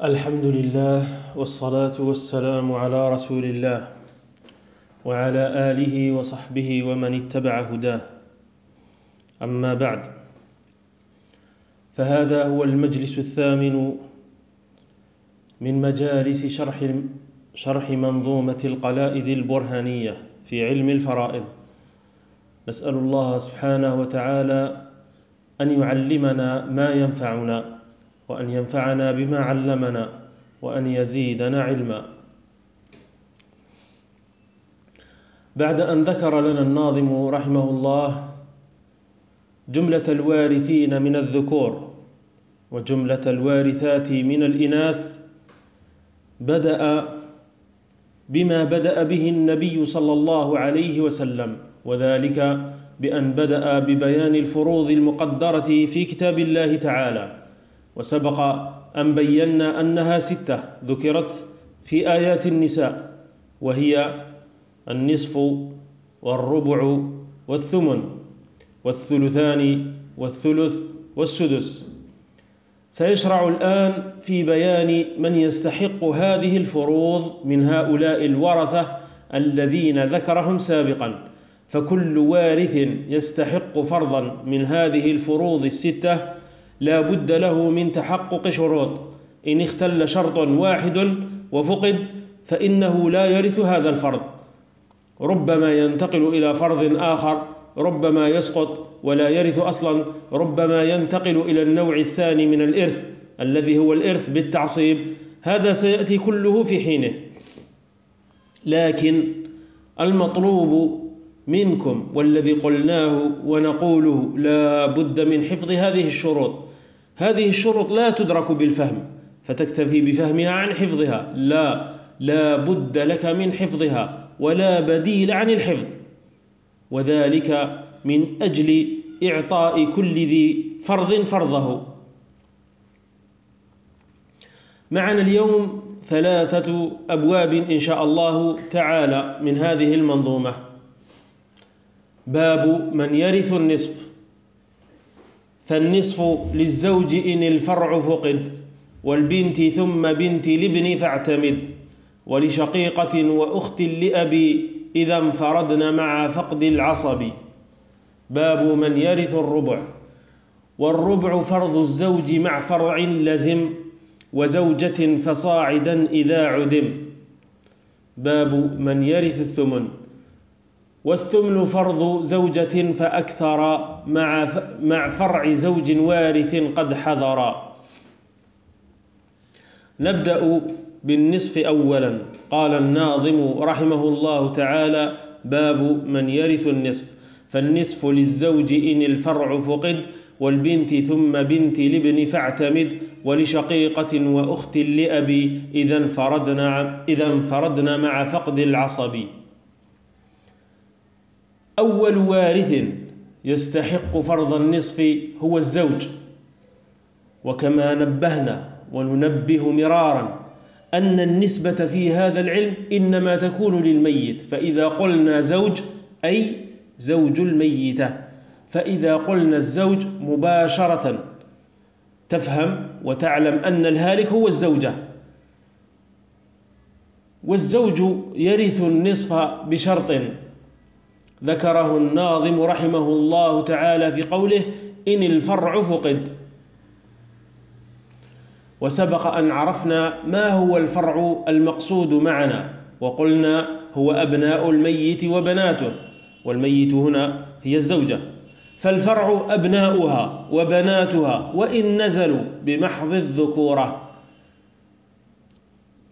الحمد لله والصلاة والسلام على رسول الله وعلى آله وصحبه ومن اتبع هداه. أما بعد فهذا هو المجلس الثامن من مجالس شرح شرح منظومة القلائد البرهانية في علم الفرائض. نسأل الله سبحانه وتعالى أن يعلمنا ما ينفعنا وأن ينفعنا بما علمنا وأن يزيدنا علما. بعد أن ذكر لنا الناظم رحمه الله جملة الوارثين من الذكور وجملة الوارثات من الإناث بدأ بما بدأ به النبي صلى الله عليه وسلم وذلك بأن بدأ ببيان الفروض المقدرة في كتاب الله تعالى. وسبق أن بينا أنها ستة ذكرت في آيات النساء وهي النصف والربع والثمن والثلثان والثلث والسدس. سيشرع الآن في بيان من يستحق هذه الفروض من هؤلاء الورثة الذين ذكرهم سابقا. فكل وارث يستحق فرضا من هذه الفروض الستة لا بد له من تحقق شروط. إن اختل شرط واحد وفقد فإنه لا يرث هذا الفرض ربما ينتقل إلى فرض آخر ربما يسقط ولا يرث أصلا ربما ينتقل إلى النوع الثاني من الإرث الذي هو الإرث بالتعصيب. هذا سيأتي كله في حينه. لكن المطلوب منكم والذي قلناه ونقوله لا بد من حفظ هذه الشروط. هذه الشروط لا تدرك بالفهم فتكتفي بفهمها عن حفظها. لا لا بد لك من حفظها ولا بديل عن الحفظ. وذلك من أجل إعطاء كل ذي فرض فرضه. معنا اليوم ثلاثة أبواب إن شاء الله تعالى من هذه المنظومة. باب من يرث النصف. فالنصف للزوج إن الفرع فقد والبنت ثم بنت لابن فاعتمد. ولشقيقة وأخت لأبي إذا انفردن مع فقد العصب. باب من يرث الربع. والربع فرض الزوج مع فرع لزم وزوجة فصاعدا إذا عدم. باب من يرث الثمن. والثمن فرض زوجة فأكثر مع مع فرع زوج وارث قد حضر. نبدأ بالنصف أولا. قال الناظم رحمه الله تعالى باب من يرث النصف. فالنصف للزوج إن الفرع فقد والبنت ثم بنت لابن فاعتمد ولشقيقة وأخت لأبي إذا انفردنا, إذا انفردنا مع فقد العصب. أول وارث يستحق فرض النصف هو الزوج. وكما نبهنا وننبه مرارا أن النسبة في هذا العلم إنما تكون للميت. فإذا قلنا زوج أي زوج الميتة. فإذا قلنا الزوج مباشرة تفهم وتعلم أن الهالك هو الزوجة. والزوج يرث النصف بشرط ذكره الناظم رحمه الله تعالى في قوله إن الفرع فقد. وسبق أن عرفنا ما هو الفرع المقصود معنا وقلنا هو أبناء الميت وبناته والميت هنا هي الزوجة. فالفرع أبناؤها وبناتها وإن نزلوا بمحض الذكورة.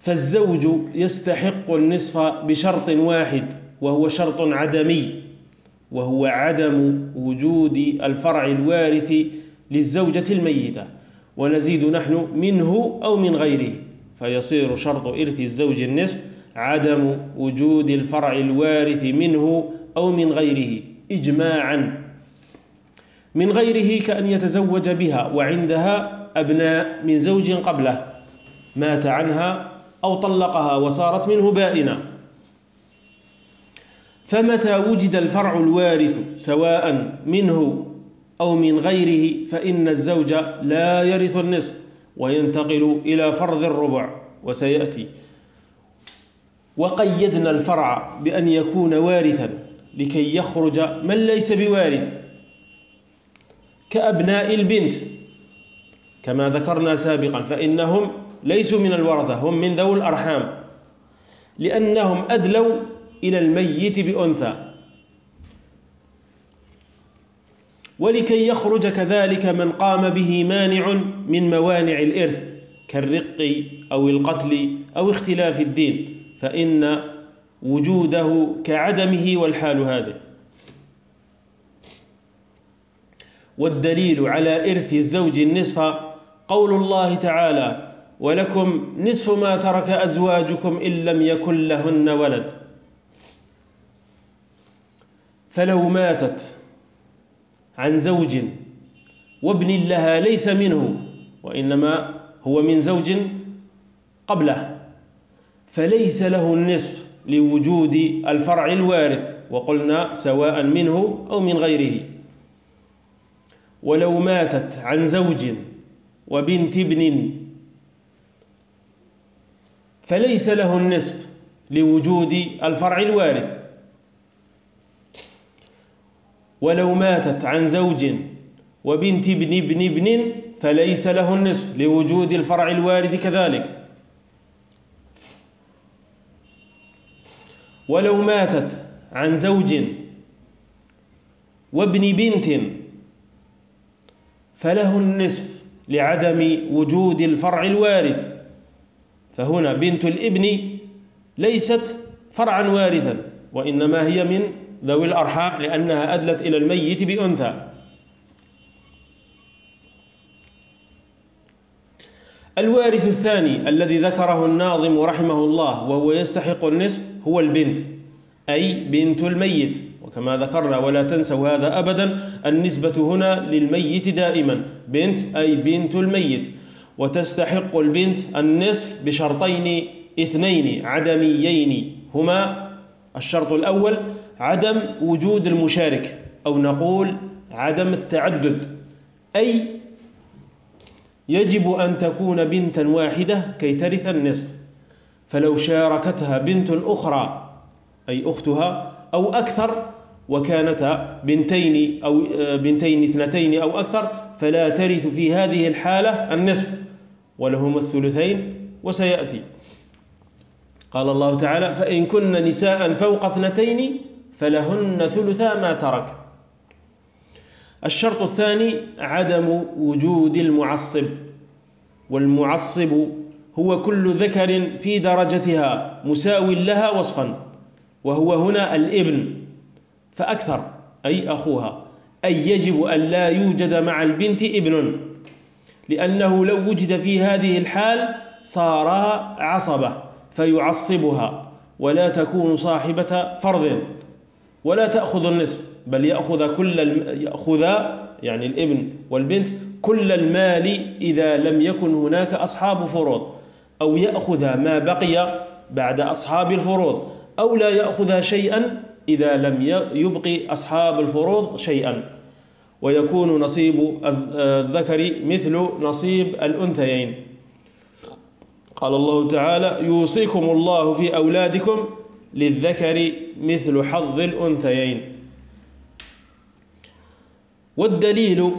فالزوج يستحق النصف بشرط واحد وهو شرط عدمي وهو عدم وجود الفرع الوارث للزوجة الميتة ونزيد نحن منه أو من غيره فيصير شرط إرث الزوج النصف عدم وجود الفرع الوارث منه أو من غيره إجماعا. من غيره كأن يتزوج بها وعندها أبناء من زوج قبله مات عنها أو طلقها وصارت منه بائنة. فمتى وجد الفرع الوارث سواء منه أو من غيره فإن الزوج لا يرث النصف وينتقل إلى فرض الربع وسيأتي. وقيدنا الفرع بأن يكون وارثا لكي يخرج من ليس بوارث كأبناء البنت. كما ذكرنا سابقا فإنهم ليسوا من الورثة هم من ذوي الأرحام لأنهم أدلوا إلى الميت بأنثى. ولكي يخرج كذلك من قام به مانع من موانع الإرث كالرق أو القتل أو اختلاف الدين فإن وجوده كعدمه والحال هذا. والدليل على إرث الزوج النصف قول الله تعالى ولكم نصف ما ترك أزواجكم إن لم يكن لهن ولد فلو ماتت عن زوج وابن لها ليس منه وإنما هو من زوج قبله فليس له النصف لوجود الفرع الوارث وقلنا سواء منه أو من غيره. ولو ماتت عن زوج وبنت ابن فليس له النصف لوجود الفرع الوارث. ولو ماتت عن زوج وبنت ابن ابن ابن فليس له النصف لوجود الفرع الوارث كذلك. ولو ماتت عن زوج وابن بنت فله النصف لعدم وجود الفرع الوارث فهنا بنت الابن ليست فرعا وارثا وإنما هي من ذوي الأرحام لأنها أدلت إلى الميت بأنثى. الوارث الثاني الذي ذكره الناظم رحمه الله وهو يستحق النصف هو البنت أي بنت الميت. وكما ذكرنا ولا تنسوا هذا أبدا النسبة هنا للميت دائما بنت أي بنت الميت. وتستحق البنت النصف بشرطين اثنين عدميين هما الشرط الأول عدم وجود المشارك أو نقول عدم التعدد. أي يجب أن تكون بنتا واحدة كي ترث النصف. فلو شاركتها بنت أخرى أي أختها أو أكثر وكانتا بنتين أو بنتين اثنتين أو أكثر فلا ترث في هذه الحالة النصف ولهم الثلثين وسيأتي. قال الله تعالى فإن كن نساء فوق اثنتين فلهن ثلثا ما ترك. الشرط الثاني عدم وجود المعصب والمعصب هو كل ذكر في درجتها مساو لها وصفا وهو هنا الابن فأكثر أي أخوها أي يجب أن لا يوجد مع البنت ابن لأنه لو وجد في هذه الحال صار عصبة فيعصبها ولا تكون صاحبة فرض. ولا تأخذ النصف بل يأخذ كل يأخذ يعني الإبن والبنت كل المال إذا لم يكن هناك أصحاب فروض أو يأخذ ما بقي بعد أصحاب الفروض أو لا يأخذ شيئا إذا لم يبقي أصحاب الفروض شيئا. ويكون نصيب الذكر مثل نصيب الأنثيين. قال الله تعالى يوصيكم الله في أولادكم للذكر مثل حظ الأنثيين. والدليل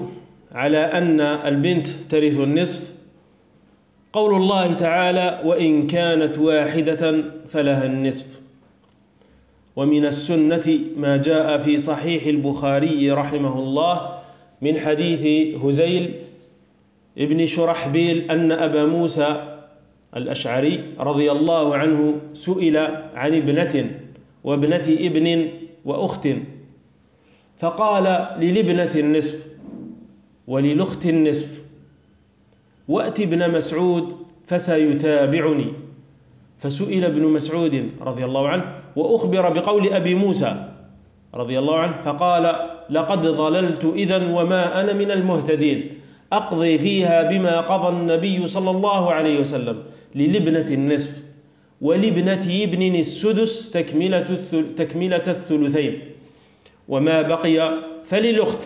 على أن البنت ترث النصف قول الله تعالى وإن كانت واحدة فلها النصف. ومن السنة ما جاء في صحيح البخاري رحمه الله من حديث هزيل ابن شرحبيل أن أبا موسى الأشعري رضي الله عنه سئل عن ابنة وابنة ابن وأخت. فقال للابنة النصف وللأخت النصف وأت ابن مسعود فسيتابعني. فسئل ابن مسعود رضي الله عنه وأخبر بقول أبي موسى رضي الله عنه فقال لقد ضللت إذا وما أنا من المهتدين أقضي فيها بما قضى النبي صلى الله عليه وسلم. للابنة النصف ولابنة ابن السدس تكملة, تكملة الثلثين. وما بقي فللأخت.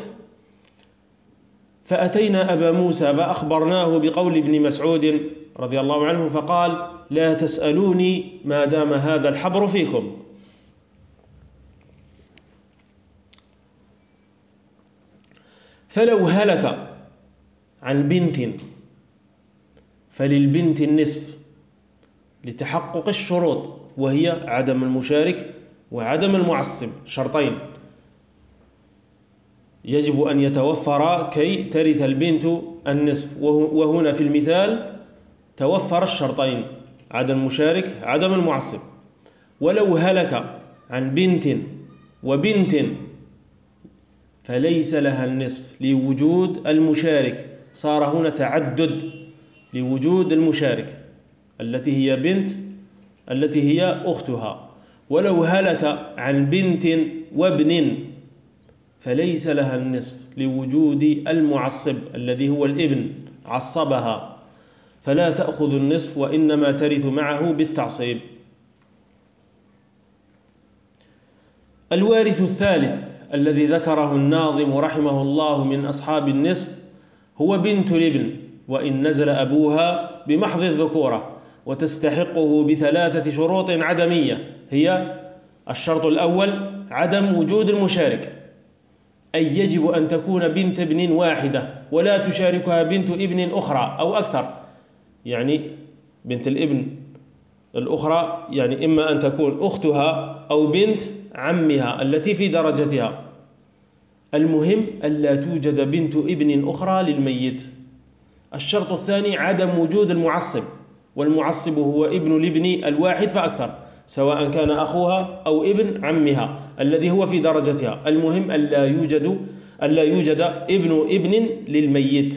فأتينا أبا موسى فأخبرناه بقول ابن مسعود رضي الله عنه فقال لا تسألوني ما دام هذا الحبر فيكم. فلو هلك عن بنت فللبنت النصف. لتحقق الشروط وهي عدم المشارك وعدم المعصب شرطين. يجب أن يتوفر كي ترث البنت النصف وهنا في المثال توفر الشرطين عدم المشارك عدم المعصب. ولو هلك عن بنت وبنت فليس لها النصف لوجود المشارك. صار هنا تعدد لوجود المشارك. التي هي بنت التي هي أختها. ولو هلك عن بنت وابن فليس لها النصف لوجود المعصب الذي هو الابن عصبها. فلا تأخذ النصف وإنما ترث معه بالتعصيب. الوارث الثالث الذي ذكره الناظم رحمه الله من أصحاب النصف هو بنت الابن وإن نزل أبوها بمحض الذكورة. وتستحقه بثلاثة شروط عدمية. هي الشرط الأول عدم وجود المشارك. أي يجب أن تكون بنت ابن واحدة ولا تشاركها بنت ابن أخرى أو أكثر. يعني بنت الابن الأخرى يعني إما أن تكون أختها أو بنت عمها التي في درجتها. المهم ألا توجد بنت ابن أخرى للميت. الشرط الثاني عدم وجود المعصب. والمعصب هو ابن الابن الواحد فأكثر سواء كان أخوها أو ابن عمها الذي هو في درجتها. المهم ألا يوجد ألا يوجد ابن ابن للميت.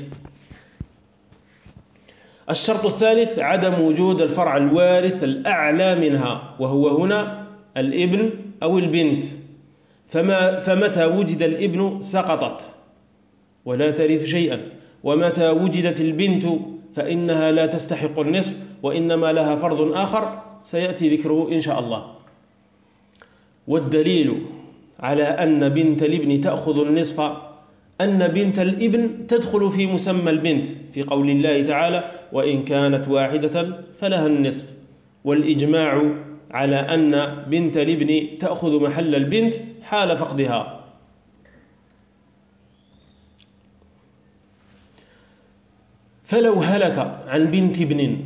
الشرط الثالث عدم وجود الفرع الوارث الأعلى منها وهو هنا الابن أو البنت. فما فمتى وجد الابن سقطت؟ ولا ترث شيئا. ومتى وجدت البنت فإنها لا تستحق النصف. وإنما لها فرض آخر سيأتي ذكره إن شاء الله. والدليل على أن بنت الابن تأخذ النصف أن بنت الابن تدخل في مسمى البنت في قول الله تعالى وإن كانت واحدة فلها النصف. والإجماع على أن بنت الابن تأخذ محل البنت حال فقدها. فلو هلك عن بنت ابن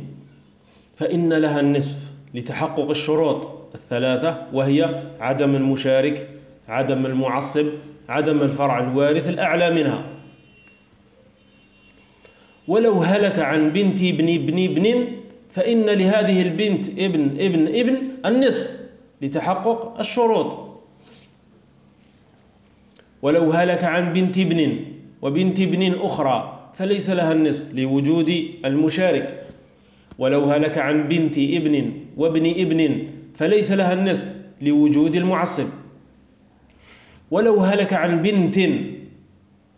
فإن لها النصف لتحقق الشروط الثلاثة وهي عدم المشارك عدم المعصب عدم الفرع الوارث الأعلى منها. ولو هلك عن بنت ابن ابن ابن فإن لهذه البنت ابن ابن ابن النصف لتحقق الشروط. ولو هلك عن بنت ابن وبنت ابن أخرى فليس لها النصف لوجود المشارك. ولو هلك عن بنت ابن وابن ابن فليس لها النصف لوجود المعصب. ولو هلك عن بنت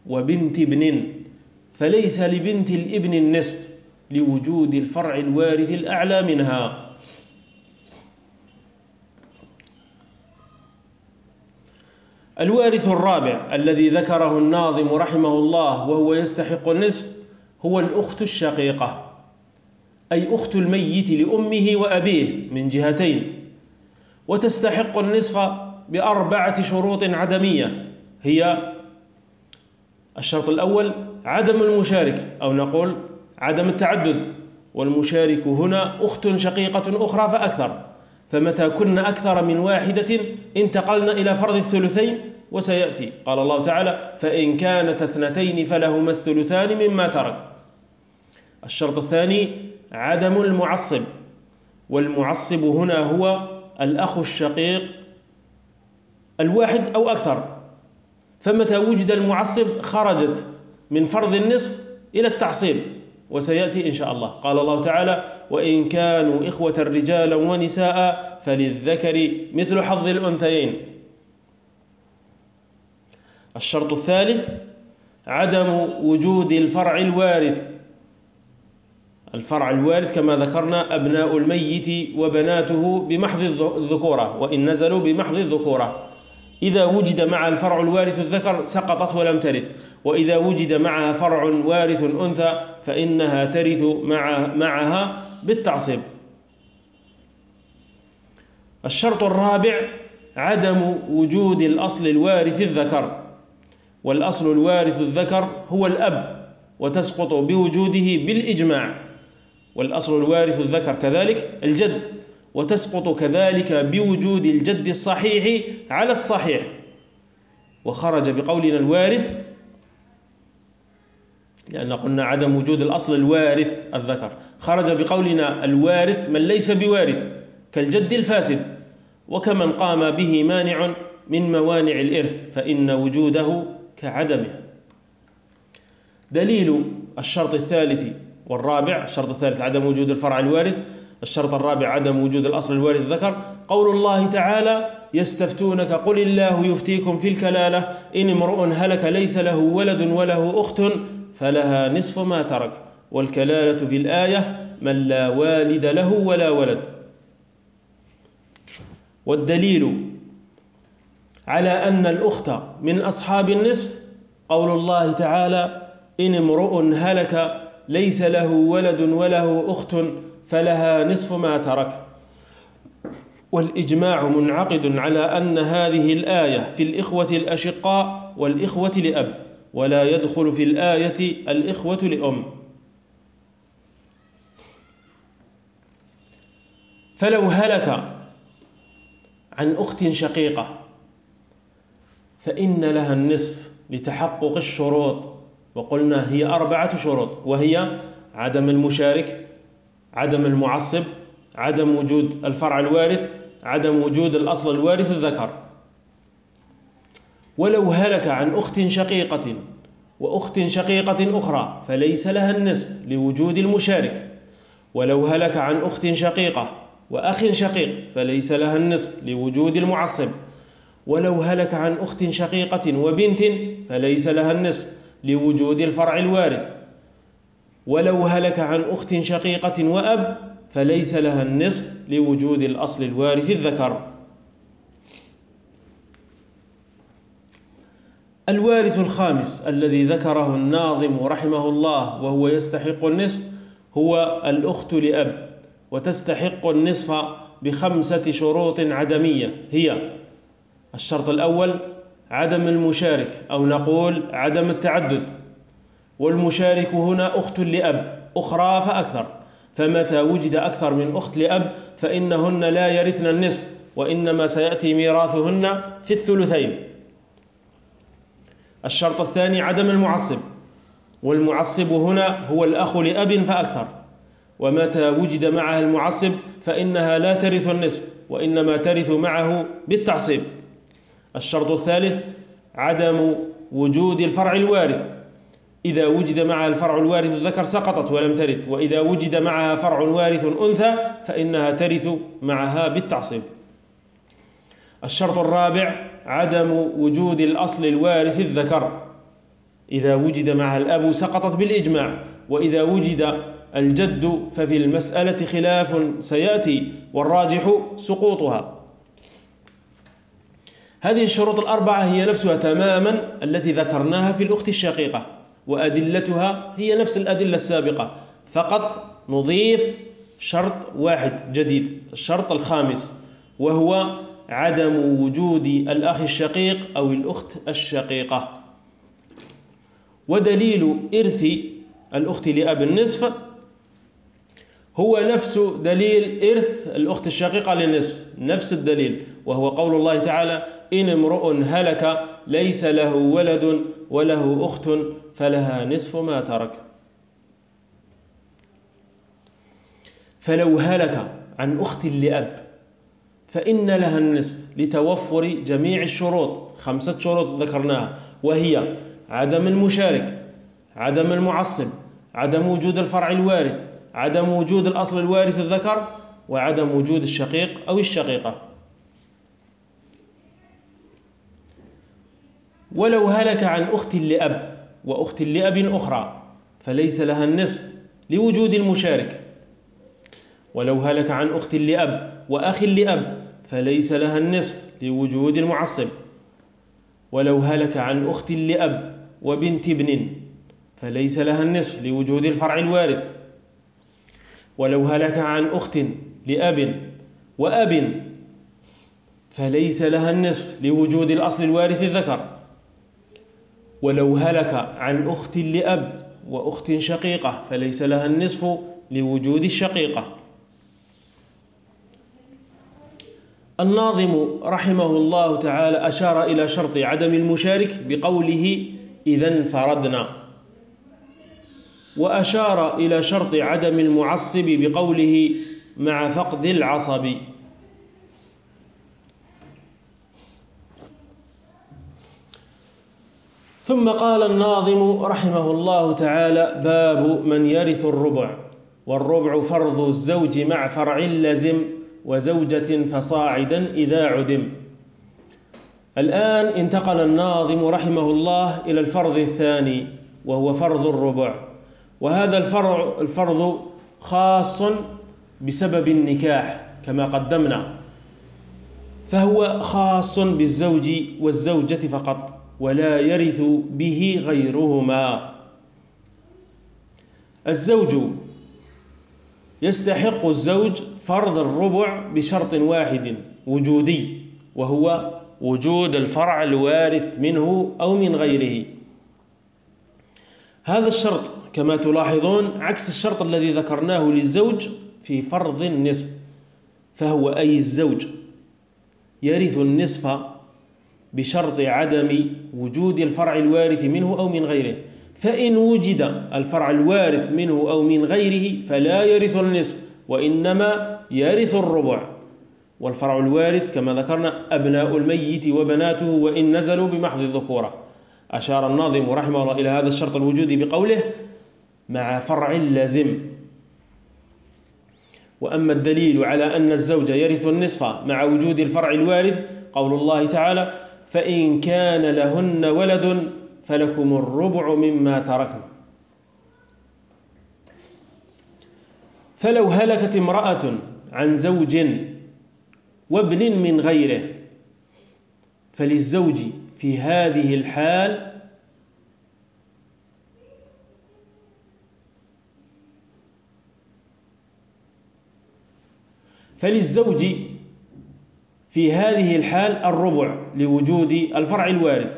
وبنت ابن فليس لبنت الابن النصف لوجود الفرع الوارث الأعلى منها. الوارث الرابع الذي ذكره الناظم رحمه الله وهو يستحق النصف هو الأخت الشقيقة. أي أخت الميت لأمه وأبيه من جهتين وتستحق النصف بأربعة شروط عدمية هي الشرط الأول عدم المشارك أو نقول عدم التعدد والمشارك هنا أخت شقيقة أخرى فأكثر فمتى كنا أكثر من واحدة انتقلنا إلى فرض الثلثين وسيأتي. قال الله تعالى فإن كانت اثنتين فلهما الثلثان مما ترك. الشرط الثاني عدم المعصب. والمعصب هنا هو الأخ الشقيق الواحد أو أكثر. فمتى وجد المعصب خرجت من فرض النصف إلى التعصيب وسيأتي إن شاء الله. قال الله تعالى وإن كانوا إخوة رجالا ونساء فللذكر مثل حظ الأنثيين. الشرط الثالث عدم وجود الفرع الوارث. الفرع الوارث كما ذكرنا أبناء الميت وبناته بمحض الذكورة وإن نزلوا بمحض الذكورة. إذا وجد مع الفرع الوارث الذكر سقطت ولم ترث وإذا وجد معها فرع وارث أنثى فإنها ترث مع معها بالتعصيب. الشرط الرابع عدم وجود الأصل الوارث الذكر. والأصل الوارث الذكر هو الأب وتسقط بوجوده بالإجماع. والأصل الوارث الذكر كذلك الجد وتسقط كذلك بوجود الجد الصحيح على الصحيح. وخرج بقولنا الوارث لأن قلنا عدم وجود الأصل الوارث الذكر. خرج بقولنا الوارث من ليس بوارث كالجد الفاسد. وكمن قام به مانع من موانع الإرث فإن وجوده كعدمه. دليل الشرط الثالث والرابع الشرط الثالث عدم وجود الفرع الوارث الشرط الرابع عدم وجود الأصل الوارث الذكر. قول الله تعالى يستفتونك قل الله يفتيكم في الكلالة إن امرؤ هلك ليس له ولد وله أخت فلها نصف ما ترك والكلالة في الآية من لا والد له ولا ولد والدليل على أن الأخت من أصحاب النصف قول الله تعالى إن امرؤ هلك ليس له ولد وله أخت فلها نصف ما ترك. والإجماع منعقد على أن هذه الآية في الإخوة الأشقاء والإخوة لأب ولا يدخل في الآية الإخوة لأم. فلو هلك عن أخت شقيقة فإن لها النصف لتحقق الشروط وقلنا هي أربعة شروط وهي عدم المشارك عدم المعصب عدم وجود الفرع الوارث عدم وجود الأصل الوارث الذكر. ولو هلك عن أخت شقيقة وأخت شقيقة أخرى فليس لها النصف لوجود المشارك. ولو هلك عن أخت شقيقة وأخ شقيق فليس لها النصف لوجود المعصب. ولو هلك عن أخت شقيقة وبنت فليس لها النصف لوجود الفرع الوارث ولو هلك عن أخت شقيقة وأب فليس لها النصف لوجود الأصل الوارث الذكر. الوارث الخامس الذي ذكره الناظم رحمه الله وهو يستحق النصف هو الأخت لأب وتستحق النصف بخمسة شروط عدمية هي الشرط الأول عدم المشارك أو نقول عدم التعدد. والمشارك هنا أخت لأب أخرى فأكثر. فمتى وجد أكثر من أخت لأب فإنهن لا يرثن النصف وإنما سيأتي ميراثهن في الثلثين. الشرط الثاني عدم المعصب. والمعصب هنا هو الأخ لأب فأكثر. ومتى وجد معها المعصب فإنها لا ترث النصف وإنما ترث معه بالتعصيب. الشرط الثالث عدم وجود الفرع الوارث. إذا وجد معها الفرع الوارث الذكر سقطت ولم ترث وإذا وجد معها فرع وارث أنثى فإنها ترث معها بالتعصيب. الشرط الرابع عدم وجود الأصل الوارث الذكر. إذا وجد معها الأب سقطت بالإجماع وإذا وجد الجد ففي المسألة خلاف سيأتي والراجح سقوطها. هذه الشروط الأربعة هي نفسها تماما التي ذكرناها في الأخت الشقيقة وأدلتها هي نفس الأدلة السابقة. فقط نضيف شرط واحد جديد الشرط الخامس وهو عدم وجود الأخ الشقيق أو الأخت الشقيقة. ودليل إرث الأخت لأب النصف هو نفس دليل إرث الأخت الشقيقة للنصف نفس الدليل وهو قول الله تعالى إن امرؤ هلك ليس له ولد وله أخت فلها نصف ما ترك. فلو هلك عن أخت لأب فإن لها النصف لتوفر جميع الشروط خمسة شروط ذكرناها وهي عدم المشارك عدم المعصب عدم وجود الفرع الوارث عدم وجود الأصل الوارث الذكر وعدم وجود الشقيق أو الشقيقة. ولو هلك عن أخت لأب وأخت لأب أخرى فليس لها النصف لوجود المشارك. ولو هلك عن أخت لأب وأخ لأب فليس لها النصف لوجود المعصب. ولو هلك عن أخت لأب وبنت ابن فليس لها النصف لوجود الفرع الوارث. ولو هلك عن أخت لأب وأب فليس لها النصف لوجود الأصل الوارث الذكر. ولو هلك عن أخت لأب وأخت شقيقة فليس لها النصف لوجود الشقيقة. الناظم رحمه الله تعالى أشار إلى شرط عدم المشارك بقوله إذا انفردنا وأشار إلى شرط عدم المعصب بقوله مع فقد العصب. ثم قال الناظم رحمه الله تعالى باب من يرث الربع والربع فرض الزوج مع فرع لزم وزوجة فصاعدا إذا عدم. الآن انتقل الناظم رحمه الله إلى الفرض الثاني وهو فرض الربع. وهذا الفرع الفرض خاص بسبب النكاح كما قدمنا فهو خاص بالزوج والزوجة فقط. ولا يرث به غيرهما. الزوج يستحق الزوج فرض الربع بشرط واحد وجودي وهو وجود الفرع الوارث منه أو من غيره. هذا الشرط كما تلاحظون عكس الشرط الذي ذكرناه للزوج في فرض النصف فهو أي الزوج يرث النصف بشرط عدم وجود الفرع الوارث منه أو من غيره. فإن وجد الفرع الوارث منه أو من غيره فلا يرث النصف وإنما يرث الربع. والفرع الوارث كما ذكرنا أبناء الميت وبناته وإن نزلوا بمحض الذكورة. أشار الناظم رحمه الله إلى هذا الشرط الوجودي بقوله مع فرع لازم. وأما الدليل على أن الزوج يرث النصف مع وجود الفرع الوارث قول الله تعالى فإن كان لهن ولد فلكم الربع مما تركن. فلو هلكت امرأة عن زوج وابن من غيره فللزوج في هذه الحال فللزوج في هذه الحال الربع لوجود الفرع الوارث.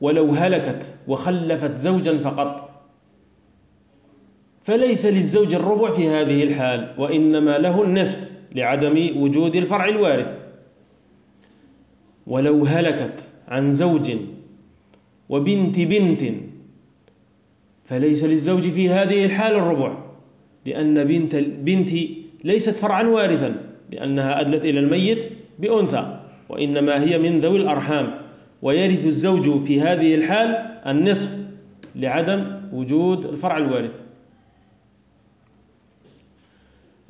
ولو هلكت وخلفت زوجا فقط. فليس للزوج الربع في هذه الحال وإنما له النصف لعدم وجود الفرع الوارث. ولو هلكت عن زوج وبنت بنت فليس للزوج في هذه الحال الربع لأن بنت البنت ليست فرعا وارثا. لأنها أدلت إلى الميت بأنثى وإنما هي من ذوي الأرحام ويرث الزوج في هذه الحال النصف لعدم وجود الفرع الوارث.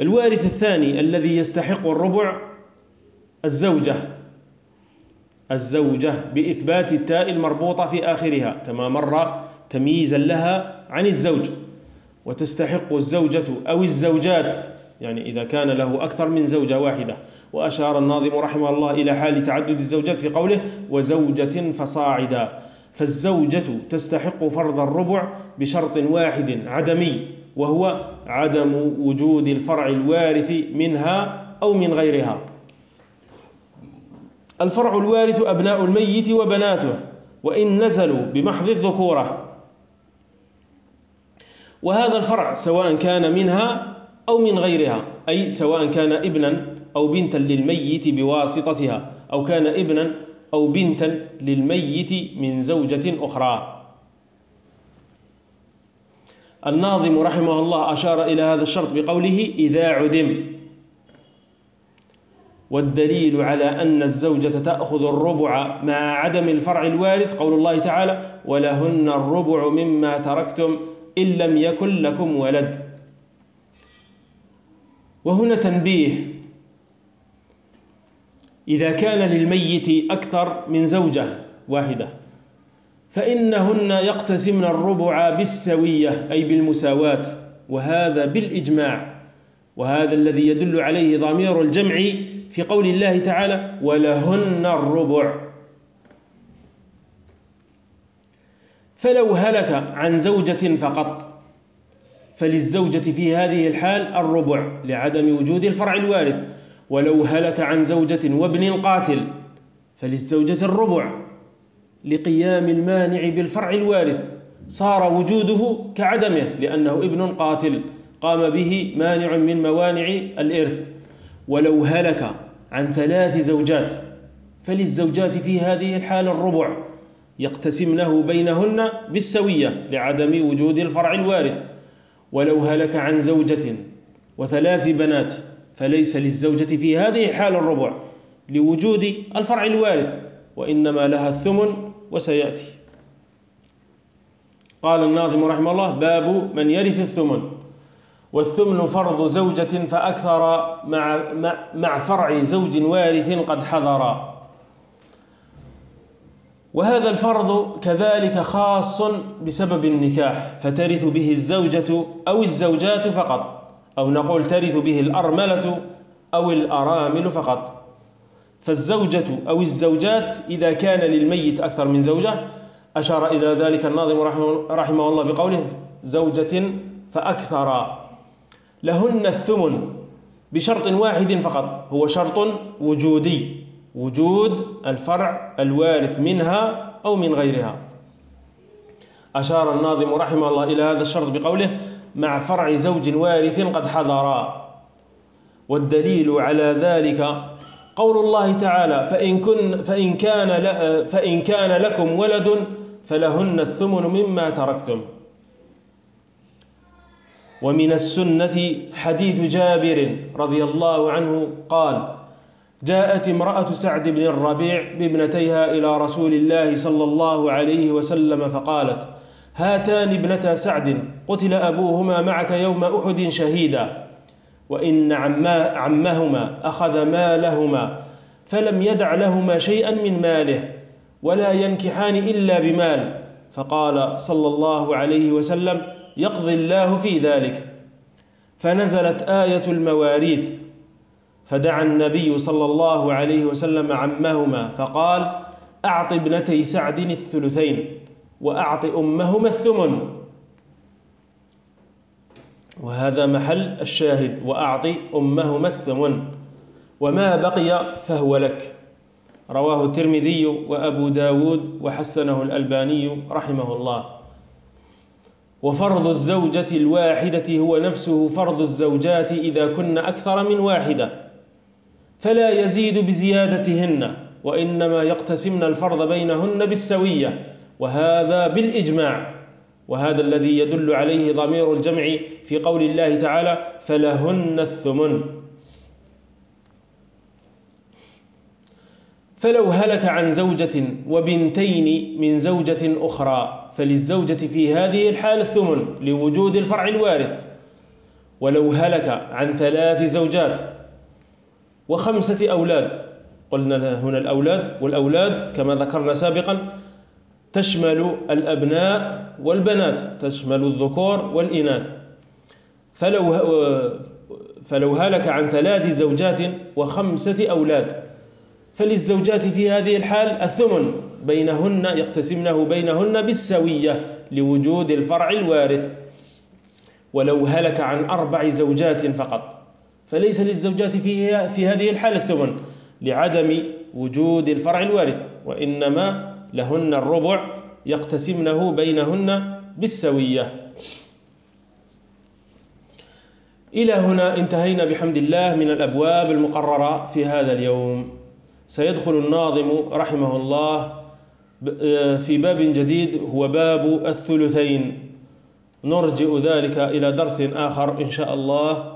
الوارث الثاني الذي يستحق الربع الزوجة الزوجة بإثبات التاء المربوطة في آخرها كما مر تمييزا لها عن الزوج وتستحق الزوجة أو الزوجات يعني إذا كان له أكثر من زوجة واحدة. وأشار الناظم رحمه الله إلى حال تعدد الزوجات في قوله وزوجة فصاعدا. فالزوجة تستحق فرض الربع بشرط واحد عدمي وهو عدم وجود الفرع الوارث منها أو من غيرها. الفرع الوارث أبناء الميت وبناته وإن نزلوا بمحض الذكورة. وهذا الفرع سواء كان منها أو من غيرها أي سواء كان ابنا أو بنتا للميت بواسطتها أو كان ابنا أو بنتا للميت من زوجة أخرى. الناظم رحمه الله أشار إلى هذا الشرط بقوله إذا عدم والدليل على أن الزوجة تأخذ الربع مع عدم الفرع الوارث قول الله تعالى ولهن الربع مما تركتم إن لم يكن لكم ولد وهنا تنبيه. إذا كان للميت أكثر من زوجة واحدة فإنهن يقتسمن الربع بالسوية أي بالمساواة وهذا بالإجماع. وهذا الذي يدل عليه ضمير الجمع في قول الله تعالى ولهن الربع فلو هلك عن زوجة فقط فللزوجة في هذه الحال الربع لعدم وجود الفرع الوارث ولو هلك عن زوجة وابن قاتل فللزوجة الربع لقيام المانع بالفرع الوارث. صار وجوده كعدمه لأنه ابن قاتل قام به مانع من موانع الإرث. ولو هلك عن ثلاث زوجات فللزوجات في هذه الحال الربع يقتسمنه بينهن بالسوية لعدم وجود الفرع الوارث. ولو هلك عن زوجة وثلاث بنات فليس للزوجة في هذه الحال الربع لوجود الفرع الوارث وإنما لها الثمن وسيأتي. قال الناظم رحمه الله باب من يرث الثمن. والثمن فرض زوجة فأكثر مع, مع فرع زوج وارث قد حضر. وهذا الفرض كذلك خاص بسبب النكاح فترث به الزوجة أو الزوجات فقط أو نقول ترث به الأرملة أو الأرامل فقط. فالزوجة أو الزوجات إذا كان للميت أكثر من زوجة أشار إلى ذلك الناظم رحمه الله بقوله زوجة فأكثر. لهن الثمن بشرط واحد فقط هو شرط وجودي. وجود الفرع الوارث منها أو من غيرها. أشار الناظم رحمه الله إلى هذا الشرط بقوله مع فرع زوج وارث قد حضرا. والدليل على ذلك قول الله تعالى فإن, كن فإن, كان فإن كان لكم ولد فلهن الثمن مما تركتم. ومن السنة حديث جابر رضي الله عنه قال جاءت امرأة سعد بن الربيع بابنتيها إلى رسول الله صلى الله عليه وسلم فقالت هاتان ابنتا سعد قتل أبوهما معك يوم أحد شهيدا وإن عمهما أخذ مالهما فلم يدع لهما شيئا من ماله ولا ينكحان إلا بمال. فقال صلى الله عليه وسلم يقضي الله في ذلك. فنزلت آية المواريث. فدعا النبي صلى الله عليه وسلم عمهما فقال أعط ابنتي سعد الثلثين وأعط أمهما الثمن. وهذا محل الشاهد وأعط أمهما الثمن. وما بقي فهو لك. رواه الترمذي وأبو داود وحسنه الألباني رحمه الله. وفرض الزوجة الواحدة هو نفسه فرض الزوجات إذا كن أكثر من واحدة. فلا يزيد بزيادتهن وإنما يقتسمن الفرض بينهن بالسوية وهذا بالإجماع. وهذا الذي يدل عليه ضمير الجمع في قول الله تعالى فلهن الثمن. فلو هلك عن زوجة وبنتين من زوجة أخرى فللزوجة في هذه الحالة الثمن لوجود الفرع الوارث. ولو هلك عن ثلاث زوجات وخمسة أولاد. قلنا هنا الأولاد والأولاد كما ذكرنا سابقا تشمل الأبناء والبنات تشمل الذكور والإناث. فلو فلو هلك عن ثلاث زوجات وخمسة أولاد فللزوجات في هذه الحال الثمن بينهن يقتسمنه بينهن بالسوية لوجود الفرع الوارث. ولو هلك عن أربع زوجات فقط. فليس للزوجات في, في هذه الحالة الثمن لعدم وجود الفرع الوارث وإنما لهن الربع يقتسمنه بينهن بالسوية. إلى هنا انتهينا بحمد الله من الأبواب المقررة في هذا اليوم. سيدخل الناظم رحمه الله في باب جديد هو باب الثلثين. نرجئ ذلك إلى درس آخر إن شاء الله.